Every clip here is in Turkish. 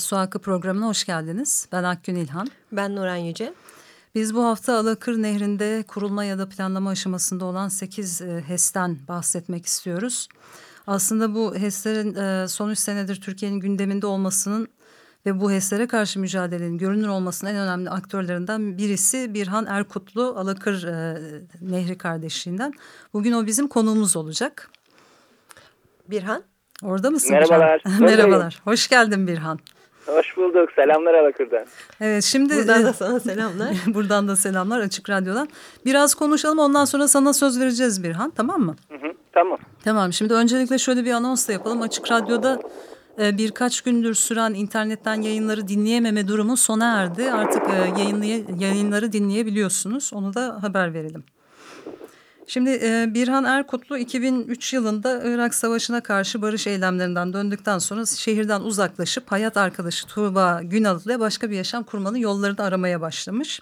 Su Hakkı programına hoş geldiniz. Ben Akgün İlhan. Ben Nuran Yüce. Biz bu hafta Alakır Nehri'nde kurulma ya da planlama aşamasında olan 8 e, HES'ten bahsetmek istiyoruz. Aslında bu HES'lerin e, son 3 senedir Türkiye'nin gündeminde olmasının ve bu HES'lere karşı mücadelenin görünür olmasının en önemli aktörlerinden birisi Birhan Erkutlu Alakır e, Nehri kardeşliğinden. Bugün o bizim konuğumuz olacak. Birhan. Orada mısın? Merhabalar. Merhabalar. Hoş geldin Birhan. Hoş bulduk. Selamlar Alakır'dan. Evet şimdi buradan da sana selamlar. buradan da selamlar Açık Radyo'dan. Biraz konuşalım ondan sonra sana söz vereceğiz Birhan tamam mı? Hı hı, tamam. Tamam şimdi öncelikle şöyle bir anons da yapalım. Açık Radyo'da e, birkaç gündür süren internetten yayınları dinleyememe durumu sona erdi. Artık e, yayınları dinleyebiliyorsunuz. Onu da haber verelim. Şimdi e, Birhan Erkutlu 2003 yılında Irak Savaşı'na karşı barış eylemlerinden döndükten sonra şehirden uzaklaşıp hayat arkadaşı Tuğba Günal ile başka bir yaşam kurmanın yollarını aramaya başlamış.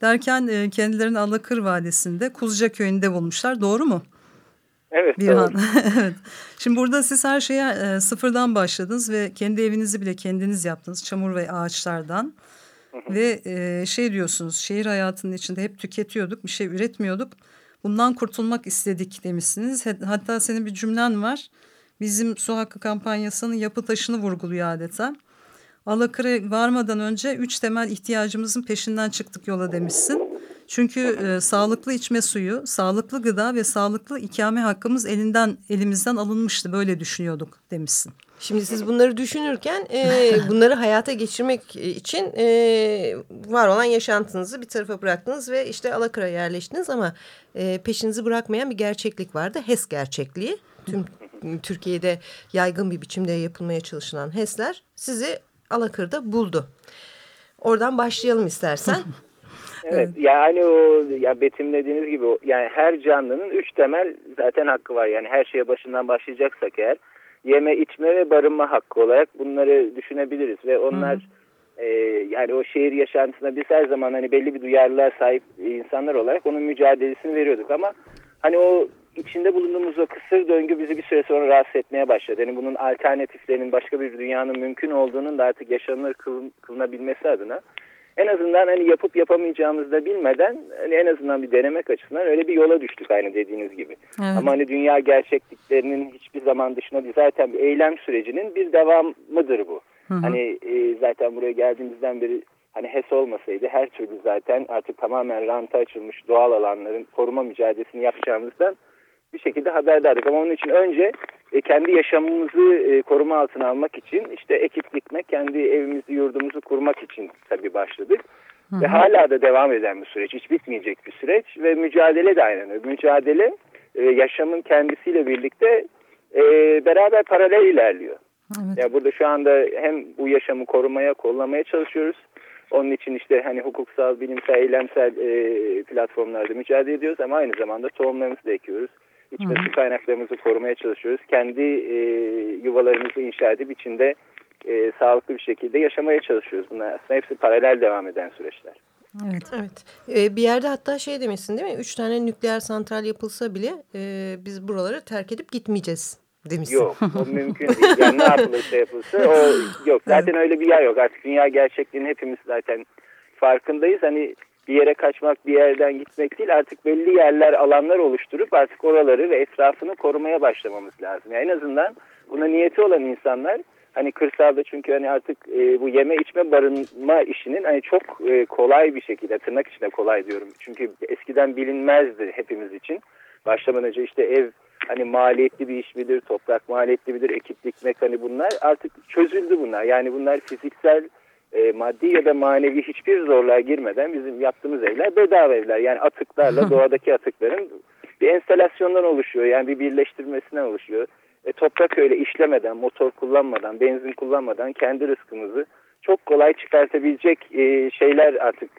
Derken e, kendilerini Alakır Vadisi'nde Kuzca Köyü'nde bulmuşlar. Doğru mu? Evet. Birhan. evet. Şimdi burada siz her şeye e, sıfırdan başladınız ve kendi evinizi bile kendiniz yaptınız. Çamur ve ağaçlardan. Ve e, şey diyorsunuz şehir hayatının içinde hep tüketiyorduk bir şey üretmiyorduk Bundan kurtulmak istedik demişsiniz. Hatta senin bir cümlen var. Bizim su hakkı kampanyasının yapı taşını vurguluyor adeta. Alakır'a varmadan önce üç temel ihtiyacımızın peşinden çıktık yola demişsin. Çünkü e, sağlıklı içme suyu, sağlıklı gıda ve sağlıklı ikame hakkımız elinden elimizden alınmıştı. Böyle düşünüyorduk demişsin. Şimdi siz bunları düşünürken e, bunları hayata geçirmek için e, var olan yaşantınızı bir tarafa bıraktınız ve işte Alakır'a yerleştiniz ama e, peşinizi bırakmayan bir gerçeklik vardı. HES gerçekliği. Tüm Türkiye'de yaygın bir biçimde yapılmaya çalışılan HES'ler sizi Alakır'da buldu. Oradan başlayalım istersen. Evet, yani o ya betimlediğiniz gibi o, yani her canlının üç temel zaten hakkı var. Yani her şeye başından başlayacaksak eğer yeme, içme ve barınma hakkı olarak bunları düşünebiliriz. Ve onlar hı. e, yani o şehir yaşantısında biz her zaman hani belli bir duyarlılığa sahip insanlar olarak onun mücadelesini veriyorduk. Ama hani o içinde bulunduğumuz o kısır döngü bizi bir süre sonra rahatsız etmeye başladı. Yani bunun alternatiflerinin başka bir dünyanın mümkün olduğunun da artık yaşanılır kılın, kılınabilmesi adına en azından hani yapıp yapamayacağımızı da bilmeden hani en azından bir denemek açısından öyle bir yola düştük aynı dediğiniz gibi. Evet. Ama hani dünya gerçekliklerinin hiçbir zaman dışında değil zaten bir eylem sürecinin bir devamıdır bu. Hı hı. Hani e, zaten buraya geldiğimizden beri hani HES olmasaydı her türlü zaten artık tamamen ranta açılmış doğal alanların koruma mücadelesini yapacağımızdan bir şekilde haberdardık. Ama onun için önce e, kendi yaşamımızı e, koruma altına almak için işte ekip dikmek, kendi evimizi, yurdumuzu kurmak için tabii başladık. Hı hı. Ve hala da devam eden bir süreç, hiç bitmeyecek bir süreç ve mücadele de aynen Mücadele e, yaşamın kendisiyle birlikte e, beraber paralel ilerliyor. Evet. Yani burada şu anda hem bu yaşamı korumaya, kollamaya çalışıyoruz. Onun için işte hani hukuksal, bilimsel, eylemsel e, platformlarda mücadele ediyoruz ama aynı zamanda tohumlarımızı da ekiyoruz içme su kaynaklarımızı korumaya çalışıyoruz. Kendi e, yuvalarımızı inşa edip içinde e, sağlıklı bir şekilde yaşamaya çalışıyoruz. Bunlar aslında hepsi paralel devam eden süreçler. Evet. evet. Ee, bir yerde hatta şey demişsin değil mi? Üç tane nükleer santral yapılsa bile e, biz buraları terk edip gitmeyeceğiz demişsin. Yok o mümkün değil. Yani ne yapılırsa yapılsa o yok. Zaten öyle bir yer yok. Artık dünya gerçekliğinin hepimiz zaten farkındayız. Hani bir yere kaçmak, bir yerden gitmek değil artık belli yerler, alanlar oluşturup artık oraları ve etrafını korumaya başlamamız lazım. Yani en azından buna niyeti olan insanlar hani kırsalda çünkü hani artık e, bu yeme içme barınma işinin hani çok e, kolay bir şekilde tırnak içinde kolay diyorum. Çünkü eskiden bilinmezdi hepimiz için. Başlamadan önce işte ev hani maliyetli bir iş midir, toprak maliyetli midir, ekip dikmek hani bunlar artık çözüldü bunlar. Yani bunlar fiziksel e, maddi ya da manevi hiçbir zorluğa girmeden bizim yaptığımız evler bedava evler. Yani atıklarla doğadaki atıkların bir enstalasyondan oluşuyor. Yani bir birleştirmesinden oluşuyor. E, toprak öyle işlemeden, motor kullanmadan, benzin kullanmadan kendi rızkımızı çok kolay çıkartabilecek e, şeyler artık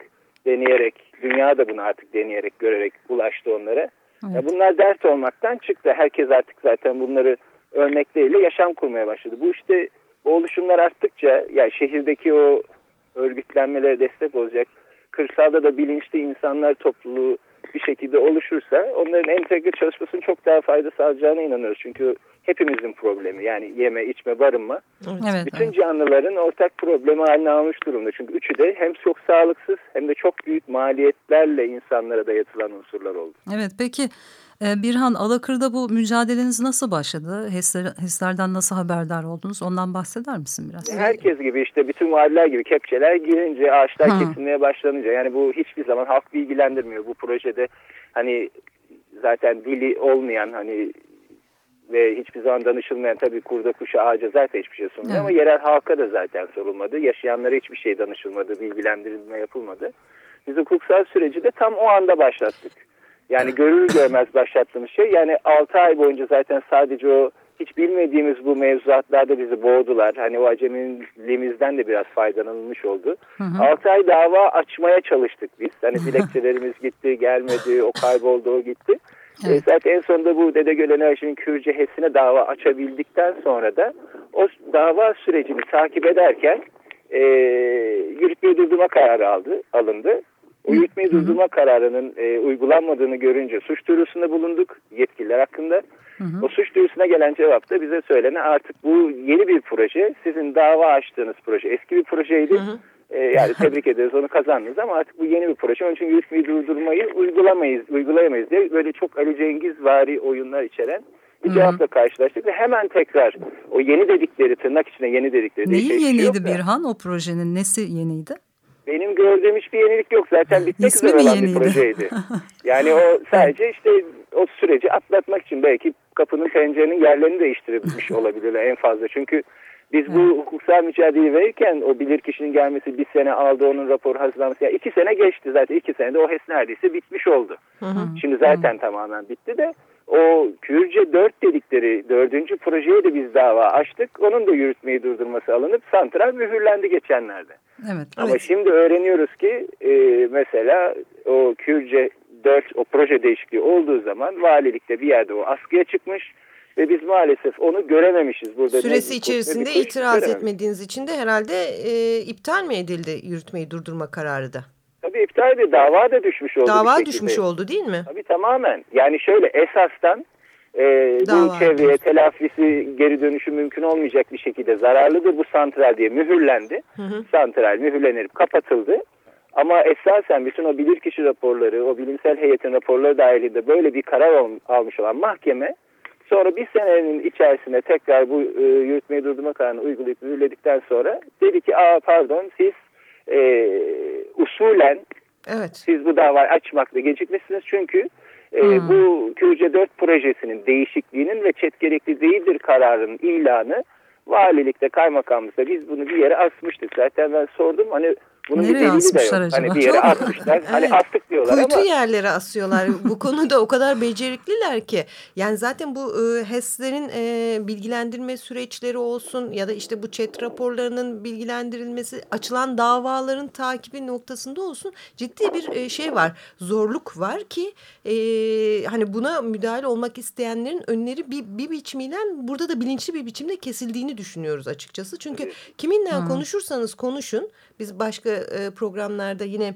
deneyerek, dünya da bunu artık deneyerek, görerek ulaştı onlara. Evet. Ya bunlar dert olmaktan çıktı. Herkes artık zaten bunları örnekleriyle yaşam kurmaya başladı. Bu işte bu oluşumlar arttıkça yani şehirdeki o örgütlenmelere destek olacak. Kırsalda da bilinçli insanlar topluluğu bir şekilde oluşursa onların entegre çalışmasının çok daha fayda sağlayacağına inanıyoruz. Çünkü hepimizin problemi yani yeme, içme, barınma. Evet, Bütün evet. canlıların ortak problemi haline almış durumda. Çünkü üçü de hem çok sağlıksız hem de çok büyük maliyetlerle insanlara dayatılan unsurlar oldu. Evet peki Birhan Alakır'da bu mücadeleniz nasıl başladı? Hisler, hislerden nasıl haberdar oldunuz? Ondan bahseder misin biraz? Herkes gibi işte bütün valiler gibi kepçeler girince ağaçlar Hı. kesilmeye başlanınca yani bu hiçbir zaman halk bilgilendirmiyor. Bu projede hani zaten dili olmayan hani ve hiçbir zaman danışılmayan tabii kurda kuşa ağaca zaten hiçbir şey sunmuyor evet. ama yerel halka da zaten sorulmadı. Yaşayanlara hiçbir şey danışılmadı, bilgilendirilme yapılmadı. Biz hukuksal süreci de tam o anda başlattık. Yani görür görmez başlattığımız şey. Yani 6 ay boyunca zaten sadece o hiç bilmediğimiz bu mevzuatlarda bizi boğdular. Hani o acemiliğimizden de biraz faydalanılmış oldu. Hı hı. 6 ay dava açmaya çalıştık biz. Hani dilekçelerimiz gitti, gelmedi, o kayboldu, o gitti. Evet. E, zaten en sonunda bu Dede Gölen Arşiv'in Kürce HES'ine dava açabildikten sonra da o dava sürecini takip ederken e, yürütmeyi durdurma kararı aldı, alındı. Yürütmeyi durdurma kararının e, uygulanmadığını görünce suç duyurusunda bulunduk yetkililer hakkında. Hı hı. O suç duyurusuna gelen cevapta bize söylenen artık bu yeni bir proje. Sizin dava açtığınız proje eski bir projeydi. Hı hı. E, yani tebrik ederiz onu kazandınız ama artık bu yeni bir proje. Onun için yürütmeyi durdurmayı uygulamayız, uygulayamayız diye böyle çok Ali Cengiz vari oyunlar içeren bir cevapla karşılaştık ve hemen tekrar o yeni dedikleri tırnak içinde yeni dedikleri. Neyi şey yeniydi Birhan o projenin nesi yeniydi? Benim gördüğüm hiçbir yenilik yok. Zaten bitmek üzere olan yeniydi? bir projeydi. Yani o sadece işte o süreci atlatmak için belki kapının pencerenin yerlerini değiştirmiş olabilirler en fazla. Çünkü biz bu hukuksal mücadeleyi verirken o bilir kişinin gelmesi bir sene aldı onun raporu hazırlaması. Yani iki sene geçti zaten iki senede o HES neredeyse bitmiş oldu. Şimdi zaten tamamen bitti de o Kürce 4 dedikleri dördüncü projeye de biz dava açtık. Onun da yürütmeyi durdurması alınıp santral mühürlendi geçenlerde. Evet, Ama evet. şimdi öğreniyoruz ki e, mesela o Kürce 4 o proje değişikliği olduğu zaman valilikte bir yerde o askıya çıkmış ve biz maalesef onu görememişiz. Burada Süresi içerisinde itiraz etmediğiniz için de herhalde e, iptal mi edildi yürütmeyi durdurma kararı da? Tabii iptal edildi. Dava da düşmüş oldu. Dava düşmüş oldu değil mi? Tabii tamamen. Yani şöyle esastan e, bu çevreye telafisi geri dönüşü mümkün olmayacak bir şekilde zararlıdır bu santral diye mühürlendi. Hı hı. Santral mühürlenip kapatıldı. Ama esasen bütün o bilirkişi raporları, o bilimsel heyetin raporları dahilinde böyle bir karar al, almış olan mahkeme sonra bir senenin içerisinde tekrar bu e, yürütmeyi durdurma kararını uygulayıp mühürledikten sonra dedi ki aa pardon siz e, usulen evet. siz bu davayı açmakla gecikmişsiniz çünkü e, hmm. bu Kürce 4 projesinin değişikliğinin ve çet gerekli değildir kararının ilanı valilikte kaymakamlıkta biz bunu bir yere asmıştık. Zaten ben sordum hani bunun Nereye bir delili de yok. Acaba? Hani bir yere Çok... asmışlar. Hani astık diyorlar Kuytu ama. yerlere asıyorlar. bu konuda o kadar becerikliler ki. Yani zaten bu e, HES'lerin e, bilgilendirme süreçleri olsun ya da işte bu chat raporlarının bilgilendirilmesi, açılan davaların takibi noktasında olsun ciddi bir e, şey var. Zorluk var ki e, hani buna müdahale olmak isteyenlerin önleri bir, bir biçimiyle burada da bilinçli bir biçimde kesildiğini düşünüyoruz açıkçası. Çünkü kiminle hmm. konuşursanız konuşun biz başka e, programlarda yine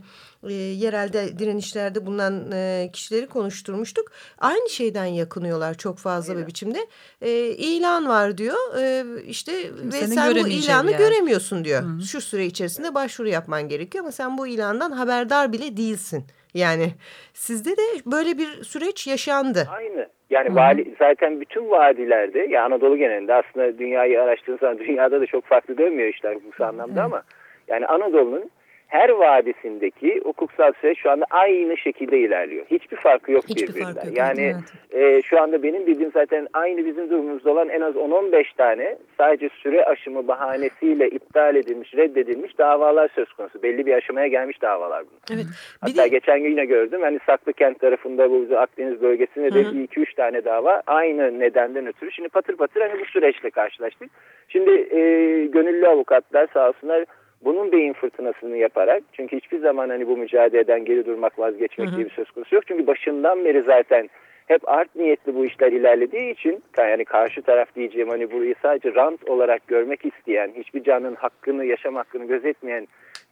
e, yerelde direnişlerde bulunan e, kişileri konuşturmuştuk. Aynı şeyden yakınıyorlar çok fazla bir biçimde. E, ilan var diyor e, işte ve sen bu ilanı yani. göremiyorsun diyor. Hı -hı. Şu süre içerisinde başvuru yapman gerekiyor ama sen bu ilandan haberdar bile değilsin. Yani sizde de böyle bir süreç yaşandı. Aynı. Yani Hı. vali zaten bütün vadilerde ya Anadolu genelinde aslında dünyayı araştırdığınız zaman dünyada da çok farklı dönmüyor işler bu anlamda Hı. ama yani Anadolu'nun her vadisindeki hukuksal süreç şu anda aynı şekilde ilerliyor. Hiçbir farkı yok Hiçbir birbirinden. farkı yok, yani evet. e, şu anda benim bildiğim zaten aynı bizim durumumuzda olan en az 10-15 tane sadece süre aşımı bahanesiyle iptal edilmiş, reddedilmiş davalar söz konusu. Belli bir aşamaya gelmiş davalar bunlar. Evet. Hatta de... geçen gün yine gördüm. Hani Saklıkent tarafında bu Akdeniz bölgesinde de 2-3 tane dava aynı nedenden ötürü. Şimdi patır patır hani bu süreçle karşılaştık. Şimdi e, gönüllü avukatlar sağ olsunlar bunun beyin fırtınasını yaparak çünkü hiçbir zaman hani bu mücadeleden geri durmak vazgeçmek hı hı. bir söz konusu yok. Çünkü başından beri zaten hep art niyetli bu işler ilerlediği için yani karşı taraf diyeceğim hani burayı sadece rant olarak görmek isteyen hiçbir canın hakkını yaşam hakkını gözetmeyen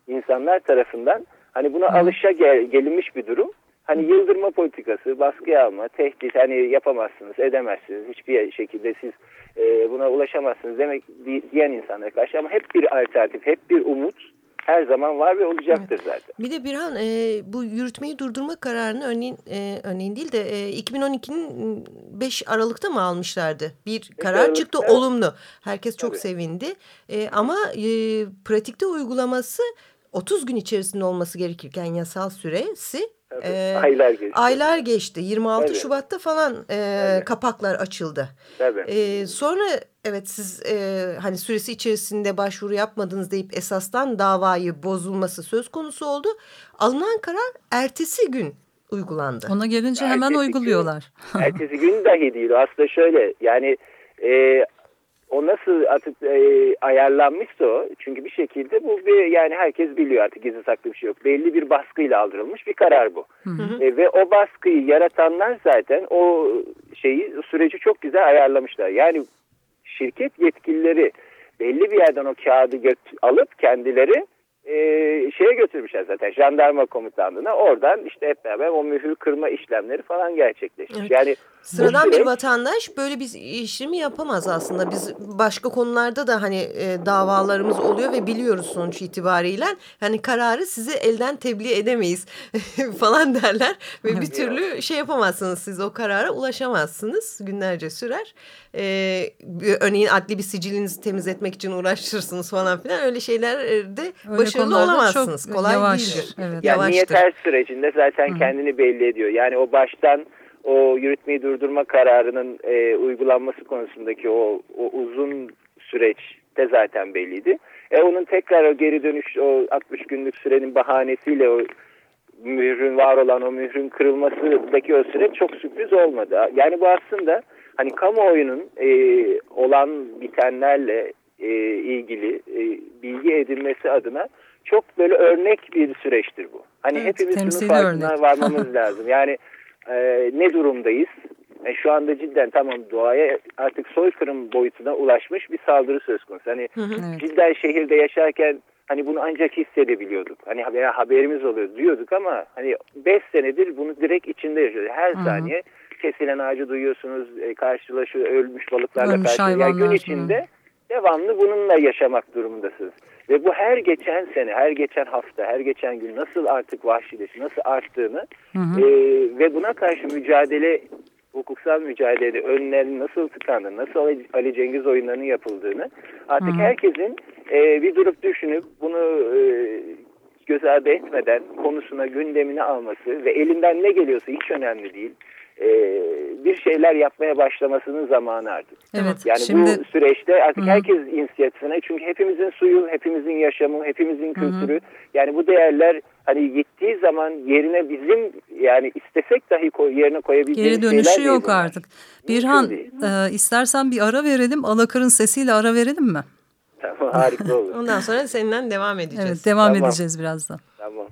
insanlar tarafından hani buna alışa gel, gelinmiş bir durum. Hani yıldırma politikası, baskı alma, tehdit hani yapamazsınız, edemezsiniz. Hiçbir şekilde siz e, buna ulaşamazsınız demek diyen insanlara karşı ama hep bir alternatif, hep bir umut her zaman var ve olacaktır evet. zaten. Bir de Birhan e, bu yürütmeyi durdurma kararını örneğin, e, örneğin değil de e, 2012'nin 5 Aralık'ta mı almışlardı? Bir karar Aralık'ta, çıktı evet. olumlu. Herkes çok Tabii. sevindi. E, ama e, pratikte uygulaması 30 gün içerisinde olması gerekirken yasal süresi ee, aylar geçti. Aylar geçti. 26 Tabii. Şubat'ta falan e, kapaklar açıldı. Tabii. E, sonra evet siz e, hani süresi içerisinde başvuru yapmadınız deyip esastan davayı bozulması söz konusu oldu. Alınan karar ertesi gün uygulandı. Ona gelince hemen ertesi uyguluyorlar. Gün, ertesi gün dahi değil. Aslında şöyle yani e, o nasıl artık e, ayarlanmışsa o çünkü bir şekilde bu bir yani herkes biliyor artık gizli saklı bir şey yok. Belli bir baskıyla aldırılmış bir karar bu. Hı hı. E, ve o baskıyı yaratanlar zaten o şeyi süreci çok güzel ayarlamışlar. Yani şirket yetkilileri belli bir yerden o kağıdı alıp kendileri e, şeye götürmüşler zaten jandarma komutanlığına oradan işte hep beraber o mühür kırma işlemleri falan gerçekleşmiş. Evet. Yani Sıradan süreç... bir vatandaş böyle bir işlemi yapamaz aslında. Biz başka konularda da hani e, davalarımız oluyor ve biliyoruz sonuç itibariyle. Hani kararı sizi elden tebliğ edemeyiz falan derler. Ve bir türlü şey yapamazsınız siz o karara ulaşamazsınız. Günlerce sürer. Ee, örneğin adli bir sicilinizi temizletmek için uğraşırsınız falan filan. Öyle şeylerde öyle başarılı olamazsınız. Kolay yavaş, değildir. Evet. Yani niyet her sürecinde zaten Hı. kendini belli ediyor. Yani o baştan o yürütmeyi durdurma kararının e, uygulanması konusundaki o, o uzun süreç de zaten belliydi. E, onun tekrar o geri dönüş o 60 günlük sürenin bahanesiyle o mührün var olan o mührün kırılmasındaki o süreç çok sürpriz olmadı. Yani bu aslında hani kamuoyunun e, olan bitenlerle e, ilgili e, bilgi edinmesi adına çok böyle örnek bir süreçtir bu. Hani evet, hepimiz şunu farkına varmamız lazım. Yani e, ne durumdayız? E, şu anda cidden tamam doğaya artık soykırım boyutuna ulaşmış bir saldırı söz konusu. Hani hı hı. cidden şehirde yaşarken hani bunu ancak hissedebiliyorduk. Hani veya haberimiz oluyor diyorduk ama hani 5 senedir bunu direkt içinde yaşıyoruz. Her hı hı. saniye kesilen ağacı duyuyorsunuz, e, karşılaşıyor ölmüş balıklarla karşılaşıyor. Yani gün içinde hı. Devamlı bununla yaşamak durumundasınız. Ve bu her geçen sene, her geçen hafta, her geçen gün nasıl artık vahşileşti, nasıl arttığını hı hı. E, ve buna karşı mücadele, hukuksal mücadele önlerinin nasıl tıkandığını, nasıl Ali Cengiz oyunlarının yapıldığını artık hı hı. herkesin e, bir durup düşünüp bunu e, göz ardı etmeden konusuna gündemine alması ve elinden ne geliyorsa hiç önemli değil e, bir şeyler yapmaya başlamasının zamanı artık. Evet. Yani şimdi... bu süreçte artık Hı -hı. herkes inisiyatifine çünkü hepimizin suyu, hepimizin yaşamı, hepimizin kültürü Hı -hı. yani bu değerler hani gittiği zaman yerine bizim yani istesek dahi koy, yerine koyabileceğimiz Geri dönüşü yok bunlar. artık. Birhan e, istersen bir ara verelim. Alakır'ın sesiyle ara verelim mi? Tamam harika olur. Ondan sonra seninle devam edeceğiz. Evet devam tamam. edeceğiz birazdan. Tamam.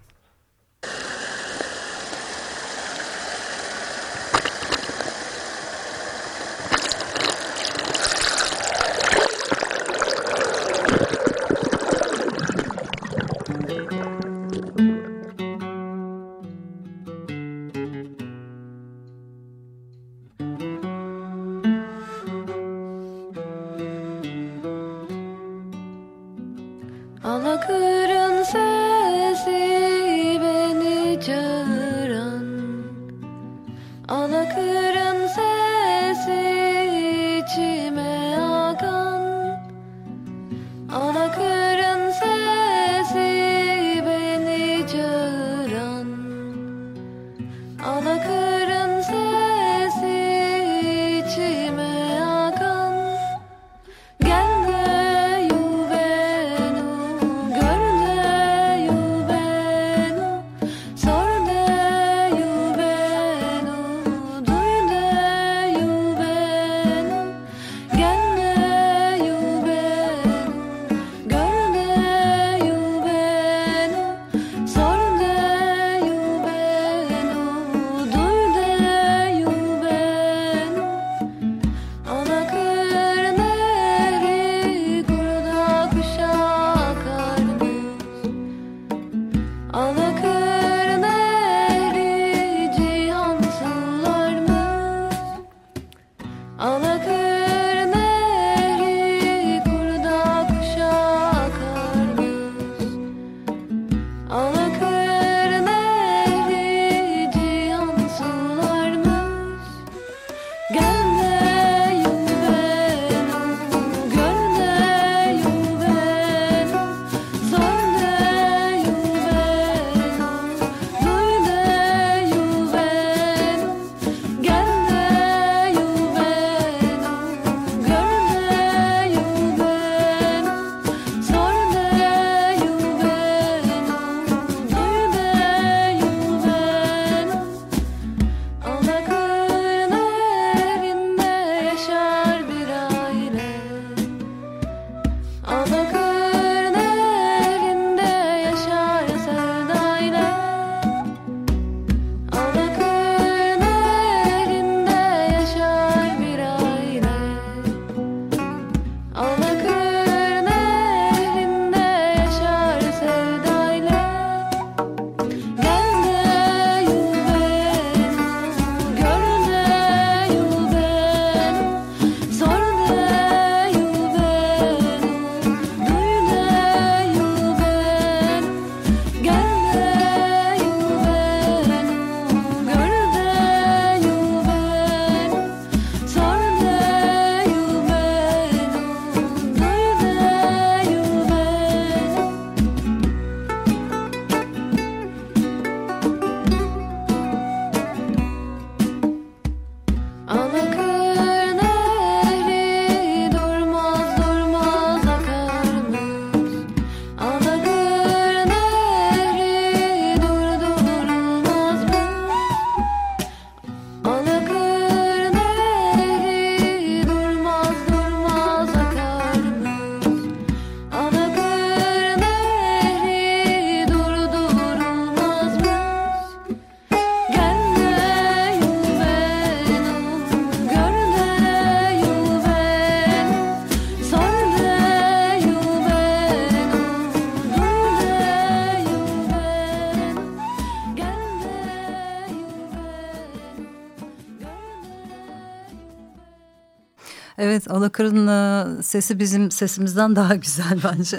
Evet Alakır'ın e, sesi bizim sesimizden daha güzel bence.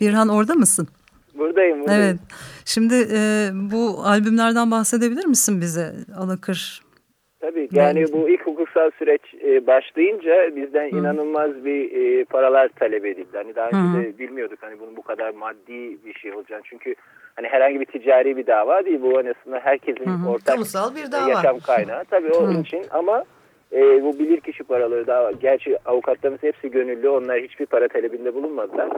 Birhan orada mısın? Buradayım. buradayım. Evet. Şimdi e, bu albümlerden bahsedebilir misin bize Alakır? Tabii yani bu ilk hukuksal süreç e, başlayınca bizden Hı. inanılmaz bir e, paralar talep edildi. Hani daha önce de bilmiyorduk hani bunun bu kadar maddi bir şey olacağını. Çünkü hani herhangi bir ticari bir dava değil. Bu aslında herkesin Hı. ortak Kamusal bir dava. yaşam kaynağı. Tabii onun için ama e, bu bilirkişi paraları daha gerçi avukatlarımız hepsi gönüllü. Onlar hiçbir para talebinde bulunmadılar.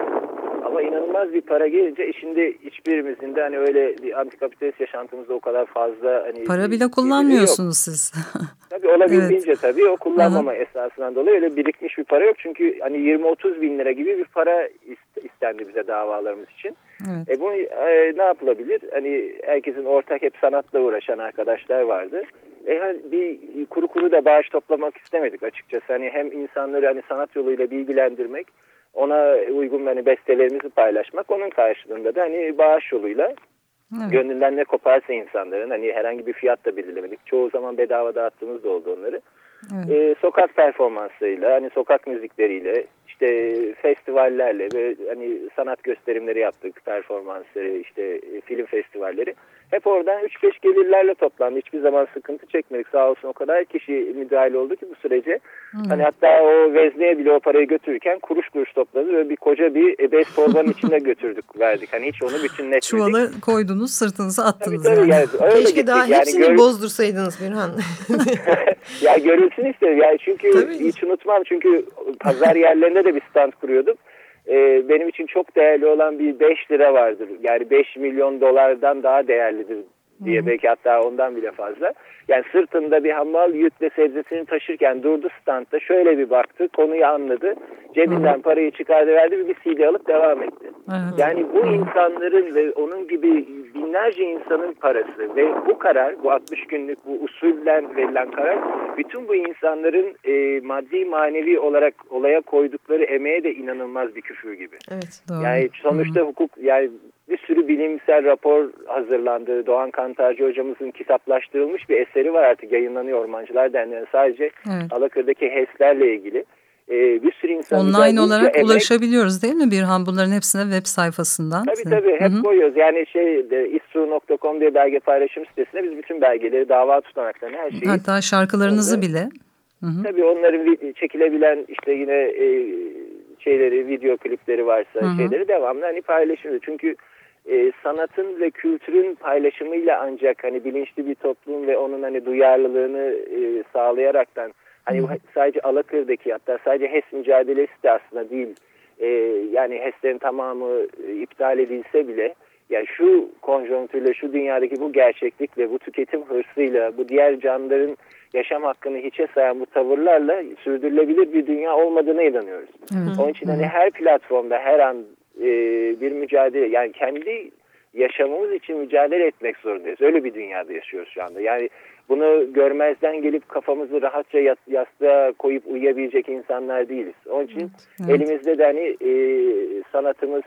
Ama inanılmaz bir para gelince e, şimdi hiçbirimizin de hani öyle bir antikapitalist yaşantımızda o kadar fazla hani para bile kullanmıyorsunuz siz. tabii olabildiğince evet. tabii o kullanmama Aha. esasından dolayı öyle birikmiş bir para yok. Çünkü hani 20-30 bin lira gibi bir para istendi bize davalarımız için. Evet. E bunu e, ne yapılabilir? Hani herkesin ortak hep sanatla uğraşan arkadaşlar vardı. E, hani bir kuru kuru da bağış toplamak istemedik açıkçası. Hani hem insanları hani sanat yoluyla bilgilendirmek ona uygun hani bestelerimizi paylaşmak onun karşılığında da hani bağış yoluyla evet. gönlünden ne koparsa insanların hani herhangi bir fiyat da belirlemedik. Çoğu zaman bedava dağıttığımız da oldu onları. Evet. Ee, sokak performanslarıyla hani sokak müzikleriyle işte festivallerle ve hani sanat gösterimleri yaptık performansları işte e, film festivalleri hep oradan 3-5 gelirlerle toplandı. Hiçbir zaman sıkıntı çekmedik. Sağ olsun o kadar kişi müdahale oldu ki bu sürece. Hmm. Hani hatta o vezneye bile o parayı götürürken kuruş kuruş topladı ve bir koca bir bez torbanın içinde götürdük verdik. Hani hiç onu bütünleşmedik. Çuvalı koydunuz sırtınıza attınız. Tabii, tabii, yani. yani Keşke gittik. daha hepsini yani, bozdursaydınız Birhan. ya görülsün istedim. Yani çünkü tabii. hiç unutmam. Çünkü pazar yerlerinde de bir stand kuruyorduk e, benim için çok değerli olan bir 5 lira vardır. Yani 5 milyon dolardan daha değerlidir diye Hı -hı. belki hatta ondan bile fazla. Yani sırtında bir hamal yükle sebzesini taşırken durdu standta şöyle bir baktı konuyu anladı. Cebinden Hı -hı. parayı çıkardı verdi ve bir CD alıp devam etti. Evet. Yani bu insanların ve onun gibi binlerce insanın parası ve bu karar bu 60 günlük bu usulden verilen karar bütün bu insanların e, maddi manevi olarak olaya koydukları emeğe de inanılmaz bir küfür gibi. Evet, doğru. Yani sonuçta -hı. hukuk yani bir sürü bilimsel rapor hazırlandı. Doğan Kantarcı hocamızın kitaplaştırılmış bir eseri var artık yayınlanıyor Ormancılar Derneği. Sadece evet. Alakır'daki HES'lerle ilgili. Ee, bir sürü insan online olarak emek... ulaşabiliyoruz değil mi Birhan bunların hepsine web sayfasından? Tabii tabii hep Hı -hı. koyuyoruz. Yani şey issu.com diye belge paylaşım sitesine biz bütün belgeleri, dava tutanaklarını her şeyi. Hatta şarkılarınızı onları, bile. Hı -hı. Tabii onların çekilebilen işte yine e, şeyleri, video klipleri varsa Hı -hı. şeyleri devamlı hani paylaşıyoruz. Çünkü e, sanatın ve kültürün paylaşımıyla ancak hani bilinçli bir toplum ve onun hani duyarlılığını e, sağlayaraktan hani sadece Alakır'daki hatta sadece HES mücadelesi de aslında değil e, yani HES'lerin tamamı e, iptal edilse bile yani şu konjonktürle şu dünyadaki bu gerçeklikle bu tüketim hırsıyla bu diğer canlıların yaşam hakkını hiçe sayan bu tavırlarla sürdürülebilir bir dünya olmadığına inanıyoruz. Evet. Onun için hani her platformda her an e, bir mücadele yani kendi yaşamımız için mücadele etmek zorundayız. Öyle bir dünyada yaşıyoruz şu anda. Yani bunu görmezden gelip kafamızı rahatça yastığa koyup uyuyabilecek insanlar değiliz. Onun için evet. elimizde de hani e, sanatımız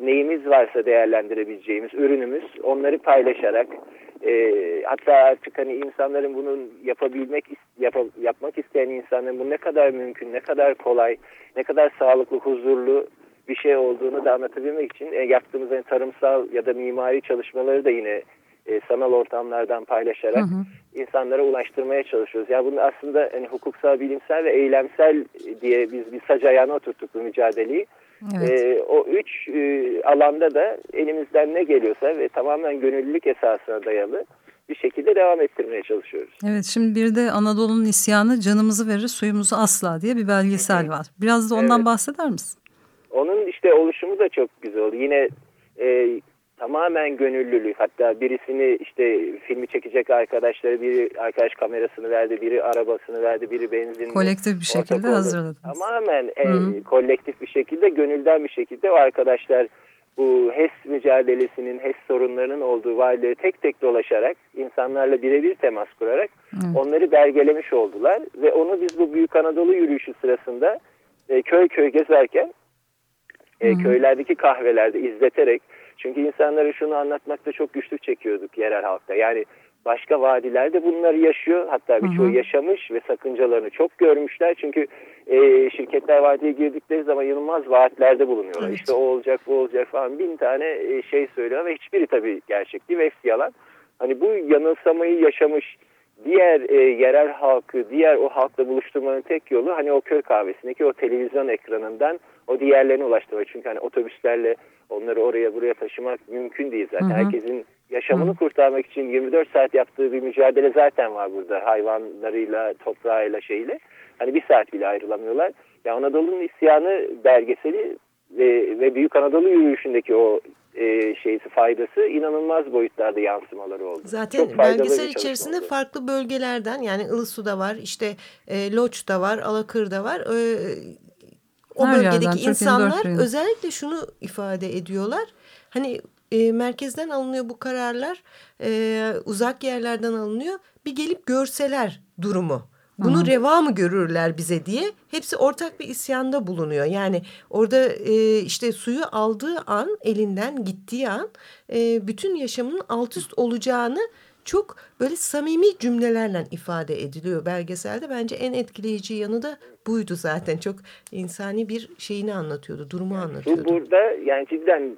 neyimiz varsa değerlendirebileceğimiz ürünümüz onları paylaşarak e, hatta artık hani insanların bunun yapabilmek yap, yapmak isteyen insanların bu ne kadar mümkün, ne kadar kolay, ne kadar sağlıklı, huzurlu bir şey olduğunu da anlatabilmek için e, yaptığımız yani tarımsal ya da mimari çalışmaları da yine e, sanal ortamlardan paylaşarak hı hı. insanlara ulaştırmaya çalışıyoruz. Yani bunu aslında hani, hukuksal, bilimsel ve eylemsel diye biz bir sac ayağına oturttuk bu mücadeleyi. Evet. E, o üç e, alanda da elimizden ne geliyorsa ve tamamen gönüllülük esasına dayalı bir şekilde devam ettirmeye çalışıyoruz. Evet şimdi bir de Anadolu'nun isyanı canımızı verir suyumuzu asla diye bir belgesel var. Biraz da ondan evet. bahseder misin? Onun işte oluşumu da çok güzel. Yine e, tamamen gönüllülük. Hatta birisini işte filmi çekecek arkadaşları biri arkadaş kamerasını verdi, biri arabasını verdi, biri benzin. Kolektif bir şekilde hazırladınız. Tamamen e, kolektif bir şekilde, gönülden bir şekilde o arkadaşlar bu HES mücadelesinin, HES sorunlarının olduğu valileri tek tek dolaşarak, insanlarla birebir temas kurarak Hı. onları belgelemiş oldular. Ve onu biz bu Büyük Anadolu yürüyüşü sırasında e, köy köy gezerken e, köylerdeki kahvelerde izleterek çünkü insanlara şunu anlatmakta çok güçlük çekiyorduk yerel halkta. Yani başka vadilerde bunları yaşıyor. Hatta birçoğu yaşamış ve sakıncalarını çok görmüşler. Çünkü e, şirketler vadiye girdikleri zaman inanılmaz vaatlerde bulunuyorlar. Evet. İşte o olacak bu olacak falan bin tane e, şey söylüyor ve hiçbiri tabii gerçek değil ve hepsi yalan. Hani bu yanılsamayı yaşamış diğer e, yerel halkı, diğer o halkla buluşturmanın tek yolu hani o köy kahvesindeki o televizyon ekranından o diğerlerine ulaştırmak. Çünkü hani otobüslerle onları oraya buraya taşımak mümkün değil zaten. Hı hı. Herkesin yaşamını hı. kurtarmak için 24 saat yaptığı bir mücadele zaten var burada. Hayvanlarıyla, toprağıyla şeyle. Hani bir saat bile ayrılamıyorlar. Ya Anadolu'nun isyanı belgeseli ve, ve Büyük Anadolu yürüyüşündeki o e, şeysi faydası inanılmaz boyutlarda yansımaları oldu. Zaten belgesel içerisinde oldu. farklı bölgelerden yani Ilısu'da var, işte e, Loç'ta var, Alakır'da var. E, o Her bölgedeki insanlar özellikle şunu ifade ediyorlar. Hani e, merkezden alınıyor bu kararlar, e, uzak yerlerden alınıyor. Bir gelip görseler durumu bunu Hı. reva mı görürler bize diye hepsi ortak bir isyanda bulunuyor. Yani orada e, işte suyu aldığı an elinden gittiği an e, bütün yaşamının alt üst olacağını çok böyle samimi cümlelerle ifade ediliyor belgeselde. Bence en etkileyici yanı da buydu zaten. Çok insani bir şeyini anlatıyordu, durumu anlatıyordu. Bu burada yani cidden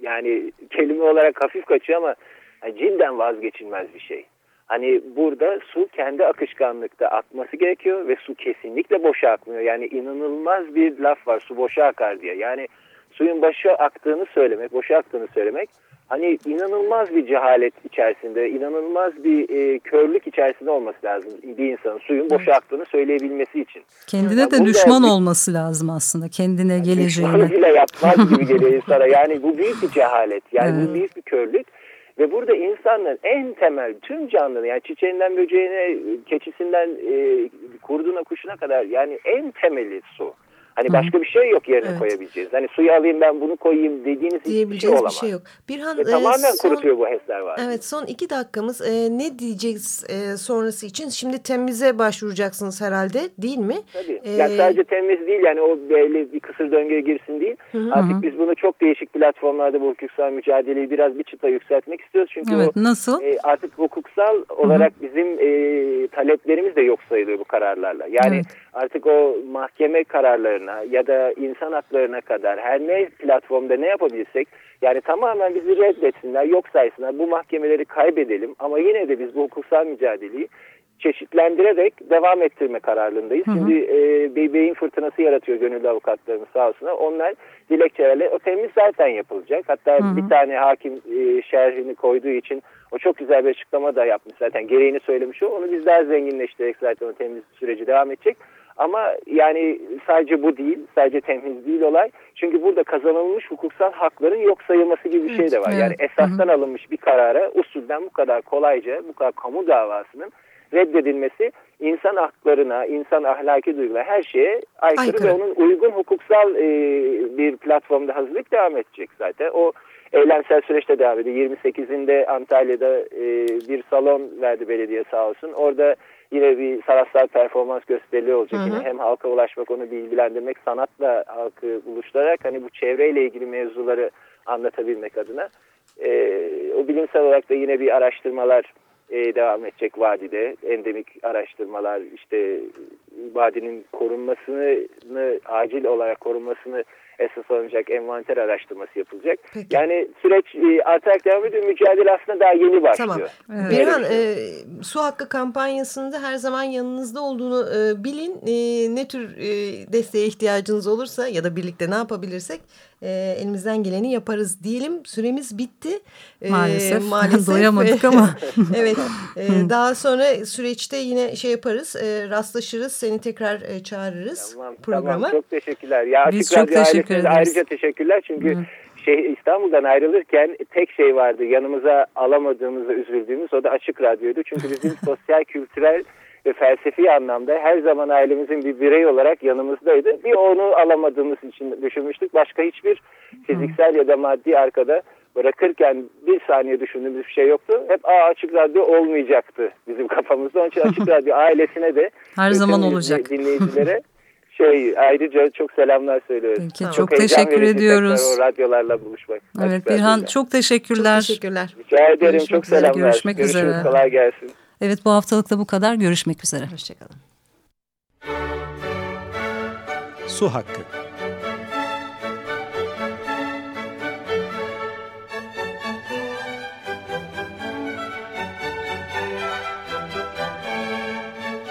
yani kelime olarak hafif kaçıyor ama yani cidden vazgeçilmez bir şey. Hani burada su kendi akışkanlıkta akması gerekiyor ve su kesinlikle boşa akmıyor. Yani inanılmaz bir laf var su boşa akar diye. Yani suyun boşa aktığını söylemek, boşa aktığını söylemek hani inanılmaz bir cehalet içerisinde, inanılmaz bir e, körlük içerisinde olması lazım bir insanın suyun boşa aktığını söyleyebilmesi için. Kendine yani de düşman bir, olması lazım aslında, kendine yani geleceğine. Düşmanı bile yapmaz gibi geliyor insana. Yani bu büyük bir cehalet, yani evet. bu büyük bir körlük. Ve burada insanların en temel tüm canlıların yani çiçeğinden böceğine, keçisinden e, kurduna kuşuna kadar yani en temeli su. Hani başka bir şey yok yerine evet. koyabileceğiz. Hani suyu alayım ben bunu koyayım dediğiniz hiçbir şey olamaz. Bir şey yok. Birhan, Ve tamamen e, son, kurutuyor bu HES'ler var. Evet son iki dakikamız e, ne diyeceğiz e, sonrası için? Şimdi temize başvuracaksınız herhalde değil mi? Tabii. Ee, yani sadece temiz değil yani o belli bir kısır döngüye girsin değil. Hı -hı. Artık biz bunu çok değişik platformlarda bu hukuksal mücadeleyi biraz bir çıta yükseltmek istiyoruz. Çünkü evet, o, nasıl? E, artık hukuksal olarak Hı -hı. bizim e, taleplerimiz de yok sayılıyor bu kararlarla. Yani evet. artık o mahkeme kararlarını haklarına ya da insan haklarına kadar her ne platformda ne yapabilsek yani tamamen bizi reddetsinler, yok saysınlar, bu mahkemeleri kaybedelim ama yine de biz bu hukuksal mücadeleyi çeşitlendirerek devam ettirme. Hı hı. Şimdi e, bir beyin fırtınası yaratıyor gönüllü avukatlarımız sağ olsunlar. Onlar dilekçelerle o temiz zaten yapılacak. Hatta hı hı. bir tane hakim e, şerhini koyduğu için o çok güzel bir açıklama da yapmış zaten. Gereğini söylemiş o. Onu biz daha zenginleştirerek zaten o temiz süreci devam edecek. Ama yani sadece bu değil, sadece temyiz değil olay. Çünkü burada kazanılmış hukuksal hakların yok sayılması gibi bir şey de var. Evet, yani esastan Hı -hı. alınmış bir karara usulden bu kadar kolayca, bu kadar kamu davasının reddedilmesi insan haklarına, insan ahlaki duygularına her şeye aykırı, aykırı. ve onun uygun hukuksal e, bir platformda hazırlık devam edecek zaten. O eylemsel süreçte devam ediyor. 28'inde Antalya'da e, bir salon verdi belediye sağ olsun. Orada yine bir sanatsal performans gösteriliyor olacak. Hı hı. Yine hem halka ulaşmak, onu bilgilendirmek, sanatla halkı buluşturarak hani bu çevreyle ilgili mevzuları anlatabilmek adına. E, o bilimsel olarak da yine bir araştırmalar e, devam edecek vadide. Endemik araştırmalar işte vadinin korunmasını acil olarak korunmasını esas alınacak envanter araştırması yapılacak. Peki. Yani süreç e, artarak devam ediyor. Mücadele aslında daha yeni başlıyor. Tamam. Evet. Birhan e, su hakkı kampanyasında her zaman yanınızda olduğunu e, bilin. E, ne tür e, desteğe ihtiyacınız olursa ya da birlikte ne yapabilirsek e, elimizden geleni yaparız diyelim. Süremiz bitti. E, maalesef. maalesef. Doyamadık ama. evet. E, daha sonra süreçte yine şey yaparız. E, rastlaşırız. Seni tekrar e, çağırırız tamam, programa. Tamam, çok teşekkürler. Ya, Biz çok teşekkür ederiz. Ayrıca teşekkürler çünkü Hı. şey İstanbul'dan ayrılırken tek şey vardı. Yanımıza alamadığımızda üzüldüğümüz o da açık radyoydu. Çünkü bizim sosyal kültürel ve felsefi anlamda her zaman ailemizin bir birey olarak yanımızdaydı. Bir onu alamadığımız için düşünmüştük. Başka hiçbir fiziksel ya da maddi arkada bırakırken bir saniye düşündüğümüz bir şey yoktu. Hep Aa, açık radyo olmayacaktı bizim kafamızda. Onun için açık radyo ailesine de her zaman olacak dinleyicilere şey ayrıca çok selamlar söylüyoruz. Peki, çok, Çok teşekkür ediyoruz. O radyolarla buluşmak. Evet Birhan radyoyla. çok teşekkürler. Çok teşekkürler. Rica ederim. Görüşmek çok üzere, selamlar. görüşmek Görüşürüz. üzere. Kolay gelsin. Evet bu haftalık da bu kadar. Görüşmek üzere. Hoşçakalın. Su Hakkı